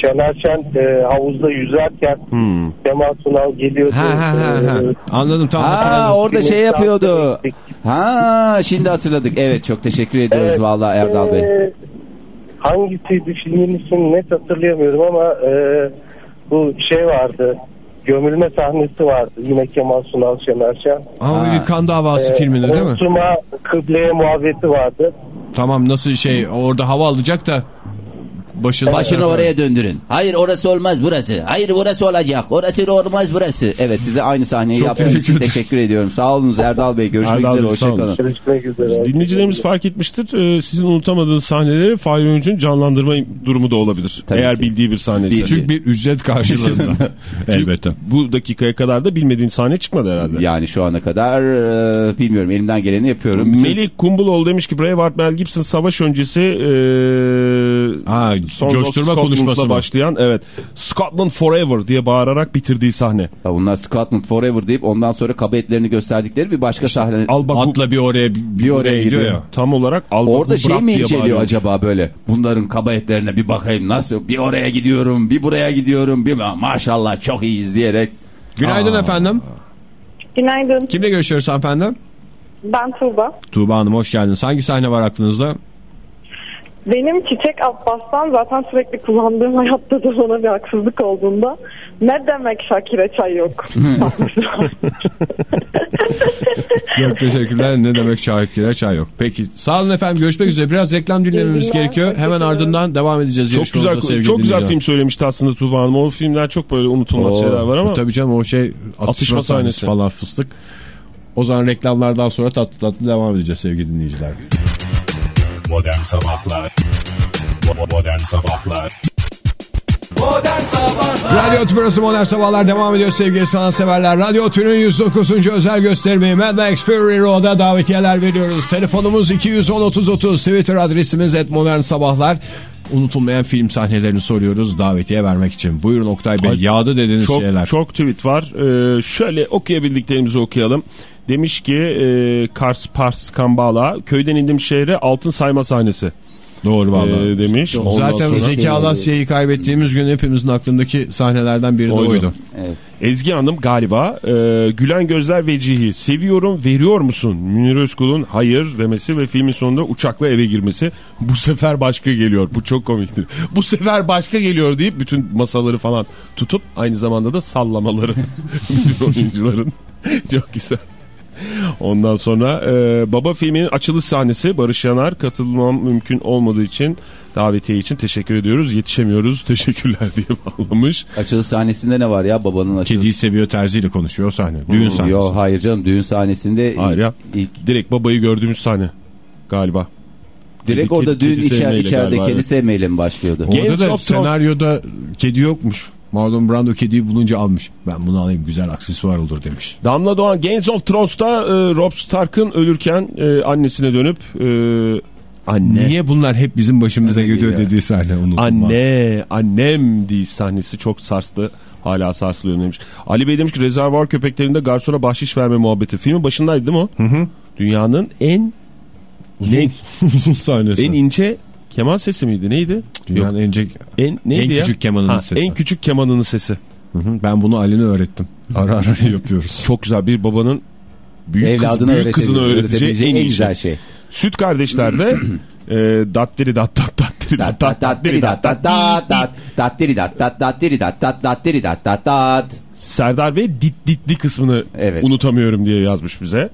Şener Şen e, havuzda yüzerken Hmm. Kemal Sunal geliyordu. Ha ha ha ha. Ee, Anladım tamam Ha hatırladım. orada şey yapıyordu. Ha şimdi hatırladık. Evet çok teşekkür ediyoruz Evet, vallahi Erdal Bey. e, hangisiydi filmin ismini net hatırlayamıyorum ama e, bu şey vardı. Gömülme sahnesi vardı. Yine Kemal Sunal Şener Şen. Ama Ha. bir kan davası filminde değil mi? Osuma kıbleye muhabbeti vardı. Tamam nasıl şey orada hava alacak da başını, Başını oraya döndürün. Hayır orası olmaz burası. Hayır burası olacak. Orası olmaz burası. Evet size aynı sahneyi yaptığınız için teşekkür teşekkür ediyorum. Sağ olunuz Erdal Bey. Görüşmek Erdal üzere. Hoşçakalın. Görüşmek üzere. Dinleyicilerimiz fark etmiştir. Ee, sizin unutamadığınız sahneleri Fahir Öğünç'ün canlandırma durumu da olabilir. Tabii Eğer ki. bildiği bir. Bildiği. Küçük bir ücret karşılığında. Elbette. Bu dakikaya kadar da bilmediğin sahne çıkmadı herhalde. Yani şu ana kadar e, bilmiyorum elimden geleni yapıyorum. Melih Kumbuloğlu demiş ki Braveheart Mel Gibson savaş öncesi e, Ha, Sons of coşturma konuşması başlayan evet Scotland Forever diye bağırarak bitirdiği sahne. Ya bunlar Scotland Forever deyip ondan sonra kaba etlerini gösterdikleri bir başka sahne. Al bak bu- Atla bir oraya bir, Bir oraya gidiyor gidiyor. ya. tam olarak Al Orada şey mi inceliyor acaba böyle? Bunların kaba etlerine bir bakayım nasıl? Bir oraya gidiyorum, bir buraya gidiyorum, bir maşallah çok iyiyiz diyerek. Günaydın Aa. efendim. Günaydın. Kimle görüşüyoruz hanımefendi? Ben Tuğba. Tuğba Hanım hoş geldiniz. Hangi sahne var aklınızda? Benim Çiçek Abbas'tan zaten sürekli kullandığım hayatta da bana bir haksızlık olduğunda ne demek Şakir'e çay yok. Çok teşekkürler. Ne demek şahitliğe çay yok. Peki sağ olun efendim görüşmek üzere. Biraz reklam dinlememiz gerekiyor. Hemen ardından devam edeceğiz. Çok güzel sevgili çok güzel film söylemişti aslında Tuğba Hanım. O filmler çok böyle unutulmaz Oo, şeyler var ama Tabii canım o şey atışma, Atışma sahnesi sahnesi. falan fıstık. O zaman reklamlardan sonra tatlı tatlı devam edeceğiz sevgili dinleyiciler. Modern Sabahlar Modern Sabahlar Modern Sabahlar Radyo Tübrası Modern Sabahlar devam ediyor sevgili sanatseverler. Radyo Tünün 109. özel gösterimi Mad Max Fury Road'a davetiyeler veriyoruz. Telefonumuz 210-30-30. Twitter adresimiz et Modern Sabahlar. Unutulmayan film sahnelerini soruyoruz davetiye vermek için. Buyurun Oktay Bey. Ay, Yağdı dediğiniz çok, şeyler. çok tweet var. Ee, şöyle okuyabildiklerimizi okuyalım. Demiş ki e, Kars Pars Kambala köyden indim şehre altın sayma sahnesi. Doğru vallahi. Ee, demiş. Ondan Zaten sonra- Zeki Alasya'yı kaybettiğimiz gün hepimizin aklındaki sahnelerden biri de Oydu. oydu. Evet. Ezgi Hanım galiba e, Gülen Gözler Vecihi seviyorum veriyor musun? Münir Özkul'un hayır demesi ve filmin sonunda uçakla eve girmesi. Bu sefer başka geliyor. Bu çok komiktir. Bu sefer başka geliyor deyip bütün masaları falan tutup aynı zamanda da sallamaları oyuncuların. çok güzel. Ondan sonra e, Baba filminin açılış sahnesi Barış Yanar katılmam mümkün olmadığı için davetiye için teşekkür ediyoruz. Yetişemiyoruz. Teşekkürler diye bağlamış. Açılış sahnesinde ne var ya babanın açılış? Kediyi seviyor terziyle konuşuyor o sahne. Düğün sahnesi. Yo hayır canım düğün sahnesinde Hayır ya. ilk, Direkt babayı gördüğümüz sahne galiba. direkt Kedi- orada kedi- düğün kedi içer, içeride galiba, kedi sevmeyle mi başlıyordu? Orada Games da senaryoda kedi yokmuş. Marlon Brando kediyi bulunca almış. Ben bunu alayım güzel aksesuar olur demiş. Damla Doğan Games of Thrones'ta e, Rob Stark'ın ölürken e, annesine dönüp e, Anne. Niye bunlar hep bizim başımıza geliyor dediği sahne unutulmaz. Anne, annem diye sahnesi çok sarstı. Hala sarsılıyor demiş. Ali Bey demiş ki rezervuar köpeklerinde garsona bahşiş verme muhabbeti. Filmin başındaydı değil mi o? Hı hı. Dünyanın en Uzun, uzun sahnesi. en ince keman sesi miydi? Neydi? Dünyanın en, cek- En, neydi en ya? küçük kemanının Ha, sesi. En küçük kemanının sesi. Hı hı, Ben bunu Ali'ne öğrettim. Ara ara yapıyoruz. Çok güzel bir babanın büyük, kız, Evladına büyük kızına öğreteceği en iyi güzel şey. şey. Süt kardeşlerde e, dattiri dat dat dattiri dat dat dattiri dat dat dat dat dattiri dat dat dattiri dat dat dattiri dat dat dat. Serdar Bey dit ditli kısmını Evet. unutamıyorum diye yazmış bize.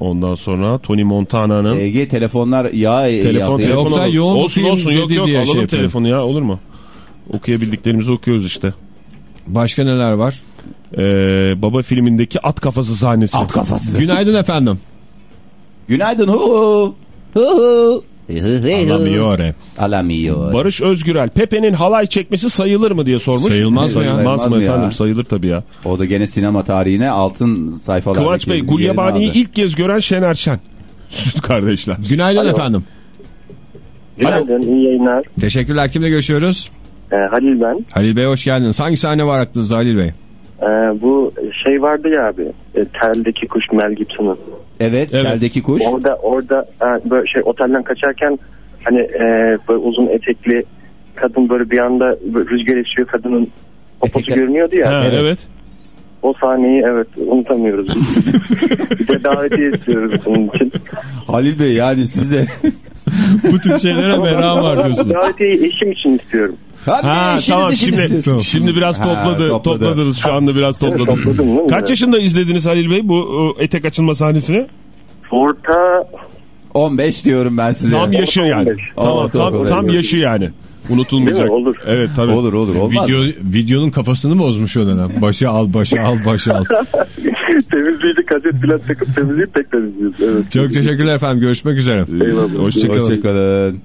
Ondan sonra Tony Montana'nın Ege telefonlar ya e, telefon ya, telefon Oktay, yoğun olsun olsun yok dedi yok diye alalım şey telefonu ya olur mu? Okuyabildiklerimizi okuyoruz işte. Başka neler var? Ee, baba filmindeki at kafası sahnesi. At kafası. Günaydın efendim. Günaydın. Hu hu. Hu hu. Alamıyor. Alamıyor. Barış Özgürel Pepe'nin halay çekmesi sayılır mı diye sormuş. Sayılmaz? Sayılmaz Sayılmaz mı ya? efendim sayılır tabii ya. O da gene sinema tarihine altın sayfalarda. Kıvanç Bey Gulyabani'yi ilk kez gören Şener Şen. Kardeşler. Günaydın efendim. Günaydın, iyi yayınlar. Teşekkürler. Kimle görüşüyoruz? Ee, Halil ben. Halil Bey hoş geldiniz. Hangi sahne var aklınızda Halil Bey? Ee, bu şey vardı ya abi, e, Teldeki Kuş Mel Gibson'ın. Evet, Evet. geldeki kuş. Orada orada e, böyle şey otelden kaçarken hani e, böyle uzun etekli kadın böyle bir anda böyle rüzgar esiyor kadının poposu Etekler- görünüyordu ya. Ha, Evet. evet. O sahneyi evet unutamıyoruz. bir de davetiye istiyoruz bunun için. Halil Bey yani siz de. Bu tip şeylere merak var diyorsun. Davetiyeyi eşim için istiyorum. Hadi Ha tamam şimdi istiyorsunuz. şimdi biraz Ha, topladı, topladı. topladınız şu anda biraz değil mi? Kaç yaşında izlediniz Halil Bey bu etek açılma sahnesini? Orta 15 diyorum ben size. Tam yaşı yani. 15. Tamam Aa, tam tam yaşı yani. Unutulmayacak. Olur. Evet tabii. Olur olur olmaz. Video, videonun kafasını bozmuş o dönem. Başı al, başı al, başı al. temizleyici kaset filan takıp temizleyip tekrar izliyoruz. Evet. Çok teşekkürler efendim. Görüşmek üzere. Eyvallah. Hoşçakalın. Hoşçakalın.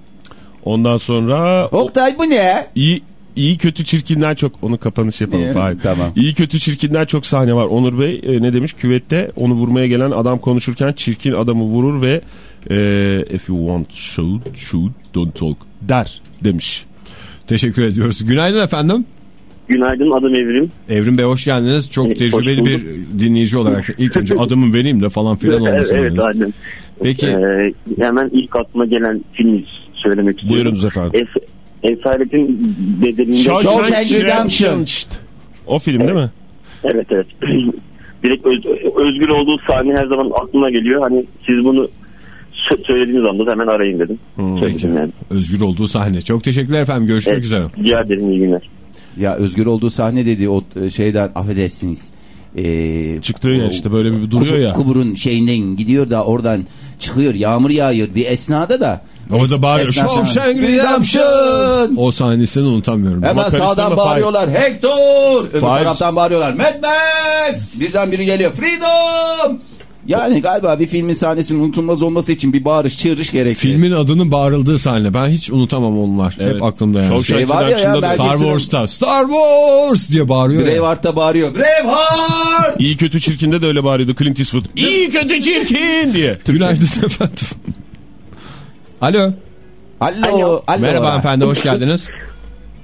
Ondan sonra o- Oktay bu ne? iyi iyi kötü çirkinden çok onu kapanış yapalım. Tamam. İyi kötü çirkinden çok sahne var. Onur Bey e, ne demiş? Küvette onu vurmaya gelen adam konuşurken çirkin adamı vurur ve e, if you want shoot shoot don't talk der demiş. Teşekkür ediyoruz. Günaydın efendim. Günaydın adım Evrim. Evrim Bey hoş geldiniz. Çok Hoş tecrübeli bir dinleyici olarak ilk önce adımı vereyim de falan filan olmasın. evet yani. aynen. Peki Ee, hemen ilk aklıma gelen filmi söylemek istiyorum. Buyurunuz efendim. Es Esaretin bedelinde... Shawshank Redemption. O film değil mi? Evet evet. Direkt öz- özgür olduğu sahne her zaman aklıma geliyor. Hani siz bunu sö- söylediğiniz anda hemen arayın dedim. Hmm. Söyledim yani. özgür olduğu sahne. Çok teşekkürler efendim. Görüşmek Evet, üzere. rica ederim iyi günler. Ya özgür olduğu sahne dedi o e, şeyden affedersiniz. Ee, Çıktığı ya işte böyle bir duruyor Kubur- ya. Kuburun şeyinden gidiyor da oradan çıkıyor yağmur yağıyor bir esnada da. Orada bağırıyor. Shawshank Redemption. O sahnesini unutamıyorum. Hemen karıştırma sağdan bağırıyorlar Hector. Öbür Fahir. taraftan bağırıyorlar Mad Max. Birden biri geliyor Freedom. Yani galiba bir filmin sahnesinin unutulmaz olması için bir bağırış çığırış gerekli. Filmin adının bağırıldığı sahne. Ben hiç unutamam onlar. Evet. Hep aklımda yani. Shawshank Şey var ya ya, Star Wars'ta. Star Wars diye bağırıyor. Braveheart'ta bağırıyor. Braveheart. İyi kötü çirkinde de öyle bağırıyordu Clint Eastwood. İyi kötü çirkin diye. Günaydın efendim. Alo. Alo. Alo. Merhaba hanımefendi hoş geldiniz.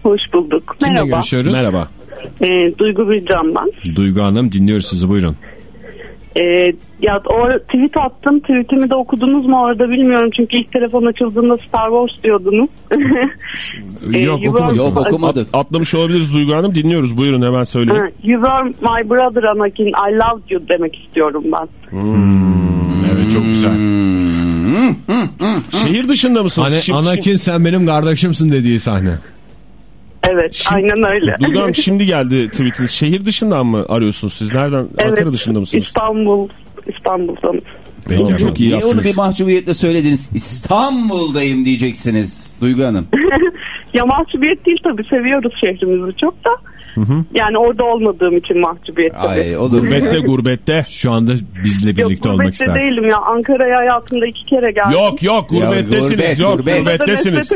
Hoş bulduk. Kimle Merhaba. görüşüyoruz? Merhaba. Ee, Duygu Bircan ben. Duygu Hanım dinliyoruz sizi buyurun. Ee, ya o tweet attım. Tweetimi de okudunuz mu orada bilmiyorum. Çünkü ilk telefon açıldığında Star Wars diyordunuz. Ee, Yok you okumadım. were- Yok okumadık. Atlamış olabiliriz Duygu Hanım. Dinliyoruz. Buyurun hemen söyleyin. Ha, You were my brother Anakin. I loved you demek istiyorum ben. Evet çok güzel. Hmm. Şehir dışında mısınız? Hani Şimdi- Anakin sen benim kardeşimsin dediği sahne. Evet Şimdi- aynen öyle. Duygu Hanım şimdi geldi tweetiniz. Şehir dışından mı arıyorsunuz siz? Nereden? Ankara dışında mısınız? İstanbul. İstanbul'dan. Peki, Çok iyi Niye onu yaptınız. bir mahcubiyetle söylediniz? İstanbul'dayım diyeceksiniz. Duygu Hanım. Ya mahcubiyet değil tabii seviyoruz şehrimizi çok da. Yani orada olmadığım için mahcubiyet tabii. Ay olur. Gurbette gurbette. Şu anda bizle Yok birlikte olmak gurbette ister. değilim ya. Ankara'ya hayatımda iki kere geldim. Yok yok gurbettesiniz. gurbet, yok gurbet. Burada gurbettesiniz.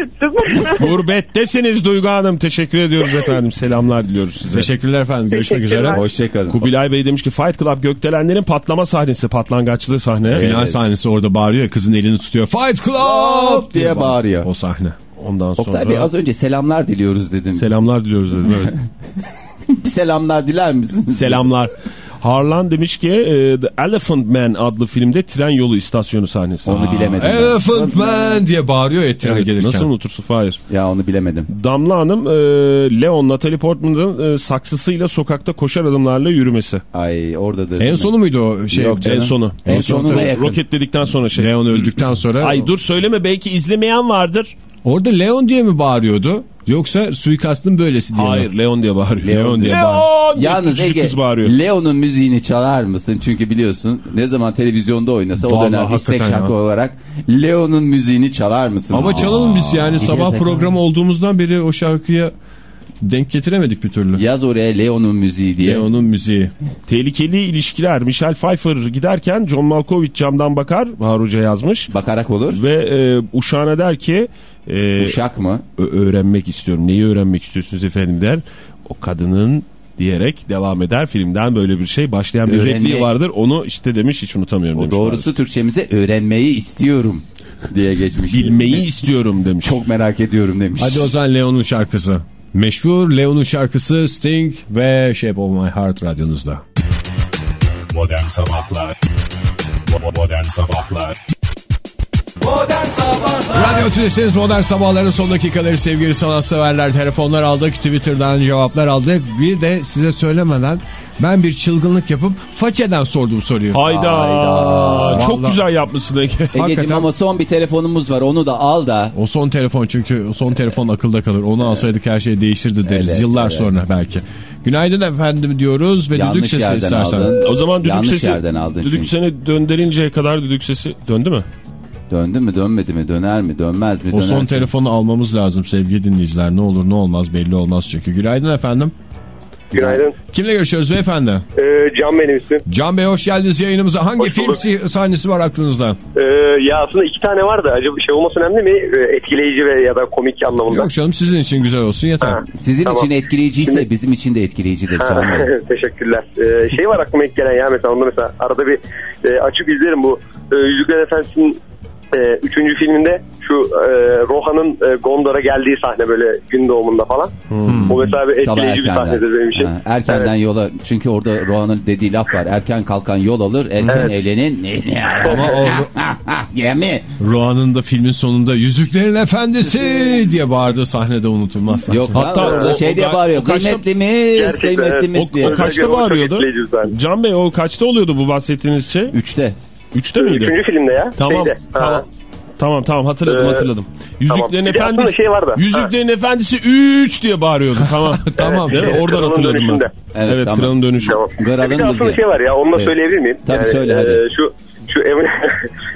Gurbettesiniz Duygu Hanım. Teşekkür ediyoruz efendim. Selamlar diliyoruz size. Teşekkürler efendim. Görüşmek üzere. Hoşçakalın. Kubilay Bey demiş ki Fight Club gökdelenlerin patlama sahnesi. Patlangaçlı sahne. Final sahnesi orada bağırıyor ya kızın elini tutuyor. Fight Club diye bağırıyor. O sahne. Ondan sonra Oktay Bey az önce selamlar diliyoruz dedim. selamlar diliyoruz dedim. Evet. Bir selamlar diler misiniz? Selamlar. Harlan demiş ki e, The Elephant Man adlı filmde tren yolu istasyonu sahnesi. Onu bilemedim. ben. Elephant Man diye bağırıyor ya tren Evet, gelirken. nasıl unutursun Fahir? Ya onu bilemedim. Damla Hanım e, Leon Natalie Portman'ın e, saksısıyla sokakta koşar adımlarla yürümesi. Ay oradadır. En sonu muydu o şey? Yok canım. En sonu. En sonuna yakın. Roketledikten sonra şey. Leon öldükten sonra. Ay dur söyleme belki izlemeyen vardır. Orada Leon diye mi bağırıyordu? Yoksa suikastın böylesi diye Hayır mi? Leon diye bağırıyor. Leon diye bağırıyor. Leon! Yalnız Ege bağırıyor. Leon'un müziğini çalar mısın? Çünkü biliyorsun ne zaman televizyonda oynasa o Vallahi dönem istek şarkı olarak Leon'un müziğini çalar mısın? Ama Aa, çalalım biz yani sabah gerizekalı. programı olduğumuzdan beri o şarkıya denk getiremedik bir türlü. Yaz oraya Leon'un müziği diye. Leon'un müziği. Tehlikeli ilişkiler. Michelle Pfeiffer giderken John Malkovich camdan bakar. Bahar Hoca yazmış. Bakarak olur. Ve e, uşağına der ki e, Uşak mı? öğrenmek istiyorum. Neyi öğrenmek istiyorsunuz efendim der. O kadının diyerek devam eder. Filmden böyle bir şey başlayan bir Öğrenme- repliği vardır. Onu işte demiş hiç unutamıyorum O demiş. doğrusu Türkçemize öğrenmeyi istiyorum diye geçmiş. Bilmeyi istiyorum demiş. Çok merak ediyorum demiş. Hadi o zaman Leon'un şarkısı. Meşhur Leon'un şarkısı Sting ve Shape of My Heart radyonuzda. Modern Sabahlar Modern Sabahlar Modern Sabahlar Radyo Tülesi'niz Modern Sabahların son dakikaları sevgili sanatseverler. Telefonlar aldık, Twitter'dan cevaplar aldık. Bir de size söylemeden ben bir çılgınlık yapıp façeden sordum soruyu. Hayda. Hayda. Çok Vallahi. güzel yapmışsın Ege. Ege'cim hakikaten- ama son bir telefonumuz var onu da al da. O son telefon çünkü o son telefon akılda kalır. Onu alsaydık her şey değişirdi deriz. Evet, Yıllar evet. sonra belki. Günaydın efendim diyoruz ve düdük Yanlış sesi yerden istersen. aldın. O zaman düdük Yanlış sesi yerden aldın düdük seni döndürünceye kadar düdük sesi döndü mü? Döndü mü dönmedi mi döner mi dönmez mi O son telefonu almamız lazım sevgili dinleyiciler. Ne olur ne olmaz belli olmaz çünkü. Günaydın efendim. Günaydın. Kimle görüşüyoruz beyefendi? Ee, Can benim ismim. Can Bey hoş geldiniz yayınımıza. Hangi Hoş film bulduk. sahnesi var aklınızda? Ee, ya aslında iki tane var da acaba şey olması önemli mi? Ee, etkileyici ve ya da komik anlamında. Yok canım sizin için güzel olsun yeter. Ha, Sizin tamam. için etkileyiciyse Şimdi- bizim için de etkileyicidir Ha, Can Bey. Teşekkürler. Ee, şey var aklıma ilk gelen ya mesela onda mesela arada bir e, açıp izlerim bu e, Yüzükler Efendisi'nin e, üçüncü filminde şu e, Rohan'ın e, Gondor'a geldiği sahne böyle gün doğumunda falan. O mesela bir etkileyici bir sahnedir benim için. Ha, erkenden Evet. yola çünkü orada Rohan'ın dediği laf var. Erken kalkan yol alır, erken Evet. evlenin ne ne Ama o Gemi. Rohan'ın da filmin sonunda Yüzüklerin Efendisi diye bağırdığı sahnede unutulmaz. sanki. Yok Hatta Hatta orada o- şey o- diye o bağırıyor. kaçta- Kıymetlimiz, kıymetlimiz O, diye. o kaçta Çok bağırıyordu? Can Bey o kaçta oluyordu bu bahsettiğiniz şey? Üçte. Üçte miydi? Üçüncü filmde ya. Tamam Şeyde. Ha. tamam. Tamam tamam hatırladım Ee, hatırladım. Yüzüklerin tamam. Efendisi şey var da. Yüzüklerin Efendisi 3 diye bağırıyordu. Tamam. Tamam. Değil mi? Evet, Oradan Kralın hatırladım ben. Dönüşü'nde. Evet, Evet, tamam. kralın dönüşü. Tamam. Kralın bir de aslında şey var ya onu da Evet. söyleyebilir miyim? Tabii, söyle, hadi. Şu şu Aven-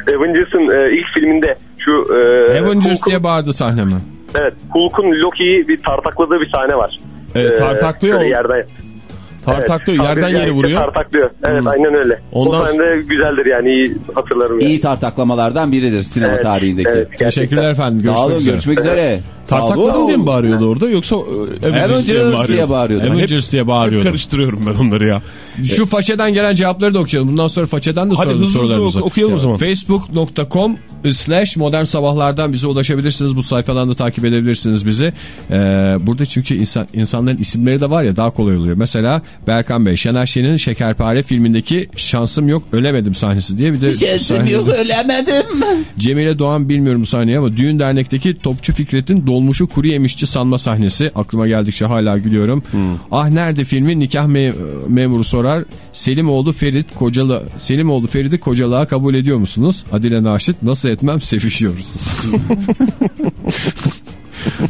Avengers'ın e, ilk filminde şu e, Avengers Hulk'un- diye bağırdı sahne mi? Evet Hulk'un Loki'yi bir tartakladığı bir sahne var. Evet, Ee, tartaklıyor o. Yerden, Tartaklıyor. Evet, Yerden yere vuruyor. Tartaklıyor. Evet Hmm. aynen öyle. Ondan- O sahne güzeldir yani iyi hatırlarım. Yani. İyi tartaklamalardan biridir sinema Evet, tarihindeki. evet, gerçekten. Teşekkürler efendim. Görüşmek Sağ olun üzere. görüşmek üzere. Olun. diye mi bağırıyordu orada yoksa e, Avengers diye Avengers diye bağırıyordu? bağırıyordu. Avengers diye Hep bağırıyordu. karıştırıyorum ben onları ya. Şu façeden gelen cevapları da okuyalım. Bundan sonra façeden de Hadi soralım hızlı hızlı sorularımızı. oku- okuyalım o zaman. Facebook.com slash modern sabahlardan bize ulaşabilirsiniz. Bu sayfadan da takip edebilirsiniz bizi. Ee, burada çünkü insan, insanların isimleri de var ya daha kolay oluyor. Mesela Berkan Bey, Şener Şen'in Şekerpare filmindeki Şansım Yok Ölemedim sahnesi diye bir de sahne- yok ölemedim. Cemile Doğan bilmiyorum bu sahneyi ama düğün dernekteki Topçu Fikret'in dolmuşu kuru yemişçi sanma sahnesi. Aklıma geldikçe hala gülüyorum. Ah nerede filmi nikah me- memuru sorar. Selimoğlu Ferit kocalı Selimoğlu Ferit'i kocalığa kabul ediyor musunuz? Adile Naşit nasıl etmem sevişiyoruz.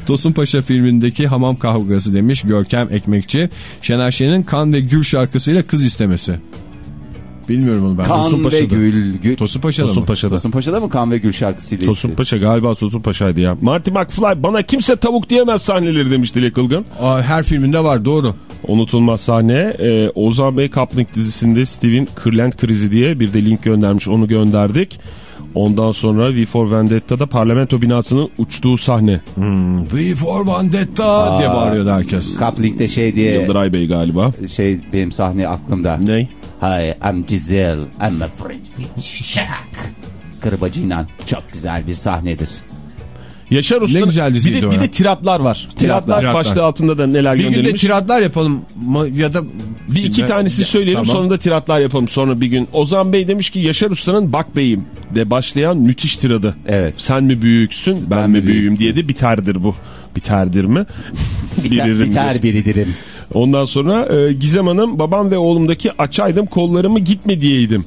Tosun Paşa filmindeki hamam kavgası demiş Görkem Ekmekçi. Şener Şen'in Kan ve Gül şarkısıyla kız istemesi. Bilmiyorum onu ben. Kan Tosun ve. Gül. Gül. Tosun Paşa'da Tosun mı? Paşa'da. Tosun Paşa'da mı Kan ve Gül şarkısıyla Tosun istiyor? Paşa galiba Tosun Paşa'ydı ya. Marty McFly bana kimse tavuk diyemez sahneleri demiş Dilek Ilgın. Aa, her filminde var doğru. Unutulmaz sahne. Ee, Ozan Bey Coupling dizisinde Steve'in kırlent krizi diye bir de link göndermiş. Onu gönderdik. Ondan sonra V for Vendetta'da parlamento binasının uçtuğu sahne. V for Vendetta diye bağırıyordu herkes. Coupling'de şey diye Yıldıray Bey galiba. şey benim sahne aklımda. Ne? Hi, I'm Giselle. I'm a French bitch. Şak. Kırbacıyla çok güzel bir sahnedir. Yaşar Usta. Ne güzel diziydi bir de, o bir ya. de tiratlar var. Tiratlar, Tiratlar. başlığı altında da neler Bir gün de gönderilmiş. tiratlar yapalım mı ya da... Bir iki tanesi söyleyelim Tamam. sonra da tiratlar yapalım sonra bir gün. Ozan Bey demiş ki Yaşar Usta'nın Bak Bey'im de başlayan müthiş tiradı. Evet. Sen mi büyüksün ben, Ben mi büyüğüm diye de biterdir bu. Biterdir mi? Biter, Biririm biter biridirim. Ondan sonra e, Gizem Hanım babam ve oğlumdaki açaydım kollarımı gitme diyeydim.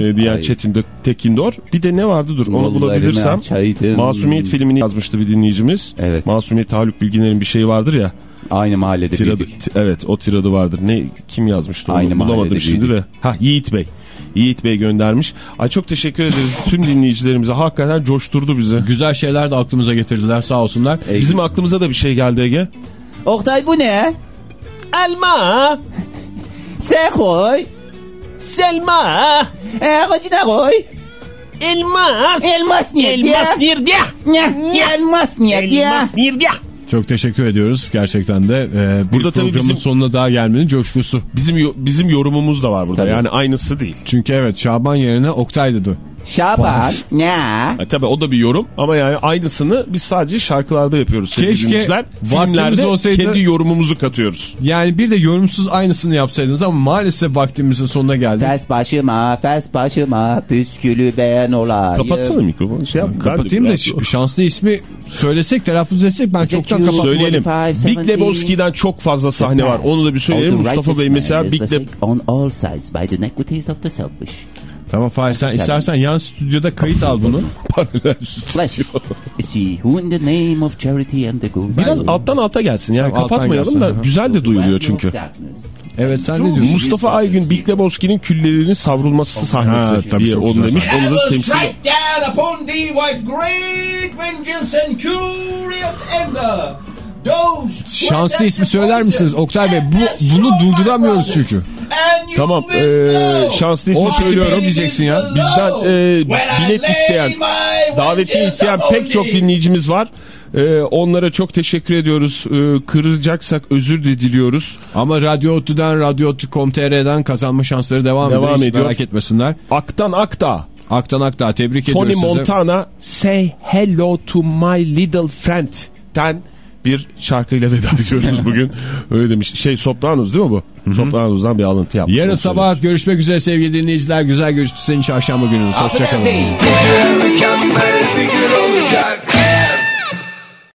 E, diyen. Çetin Dök- Tekindor. Bir de ne vardı dur onu bulabilirsem. açaydım. Masumiyet filmini yazmıştı bir dinleyicimiz. Evet. Masumiyet Haluk Bilginer'in bir şeyi vardır ya. Aynı mahallede Tiradı, büyüdük. evet o tiradı vardır. Ne kim yazmıştı onu Aynı bulamadım mahallede şimdi büyüdük. de. Ha Yiğit Bey. Yiğit Bey göndermiş. Ay çok teşekkür ederiz tüm dinleyicilerimize. Hakikaten coşturdu bizi. Güzel şeyler de aklımıza getirdiler sağ olsunlar. Bizim aklımıza da bir şey geldi Ege. Oktay bu ne? Elma, koy. Selma, Ee, kocuna koy. elmas, Elmas nerede? nerede? Ne? Elmas nerede? nerede? Çok teşekkür ediyoruz gerçekten de. Ee, Burada tabii programın bizim- sonuna daha gelmenin coşkusu. Bizim bizim yorumumuz da var burada. Tabii. Yani aynısı değil. Çünkü evet Şaban yerine Oktay dedi. Şaban. Ne? Ha, tabii o da bir yorum ama yani aynısını biz sadece şarkılarda yapıyoruz. Keşke Filmlerde olsaydı- kendi yorumumuzu katıyoruz. Yani bir de yorumsuz aynısını yapsaydınız ama maalesef vaktimizin sonuna geldik. Fes başıma, fes başıma, püskülü ben olayım. Kapatsana mikrofonu. Şey yap, Kapatayım da şanslı ismi söylesek telaffuz etsek ben çoktan kapattım. Söyleyelim. 45, Big 70. Lebowski'den çok fazla sahne var. Onu da bir söyleyelim. Mustafa Bey mesela Big is Leb... forsaken on all sides by the iniquities of the selfish. Tamam Fahir sen istersen yan stüdyoda kayıt al bunu. Flesh is he who in the name of charity and the good. Biraz alttan alta gelsin. Yani Tamam, kapatmayalım gelsin. da Aha. güzel de duyuluyor çünkü. Evet sen ne diyorsun? Mustafa Aygün Big Lebowski'nin küllerinin savrulması sahnesi Ha, tabii diye onu demiş. Onu da temsil down upon thee with great vengeance and curious anger. Şanslı ismi söyler misiniz Oktay Bey? Bu, bunu durduramıyoruz çünkü. Tamam know şanslı ismi söylüyorum diyeceksin ya? Bizden I bilet isteyen, davetiye isteyen pek çok dinleyicimiz var. Eee, onlara çok teşekkür ediyoruz. Eee, kıracaksak özür de diliyoruz. Ama Radyo Otü'den, Radyo Otü.com.tr'den kazanma şansları devam, Devam ediyor. Hiç ediyor. merak etmesinler. Aktan Akta. Aktan Akta tebrik Tony ediyoruz sizi. Montana Say Hello to My Little Friend'ten bir şarkıyla veda ediyoruz bugün. Öyle demiş. Şey Sopranos değil mi bu? Sopranos'dan bir alıntı yapmış. Yarın sabah görüşmek üzere sevgili dinleyiciler. Güzel görüştü senin çarşamba gününüz. Hoşçakalın. Mükemmel bir gün olacak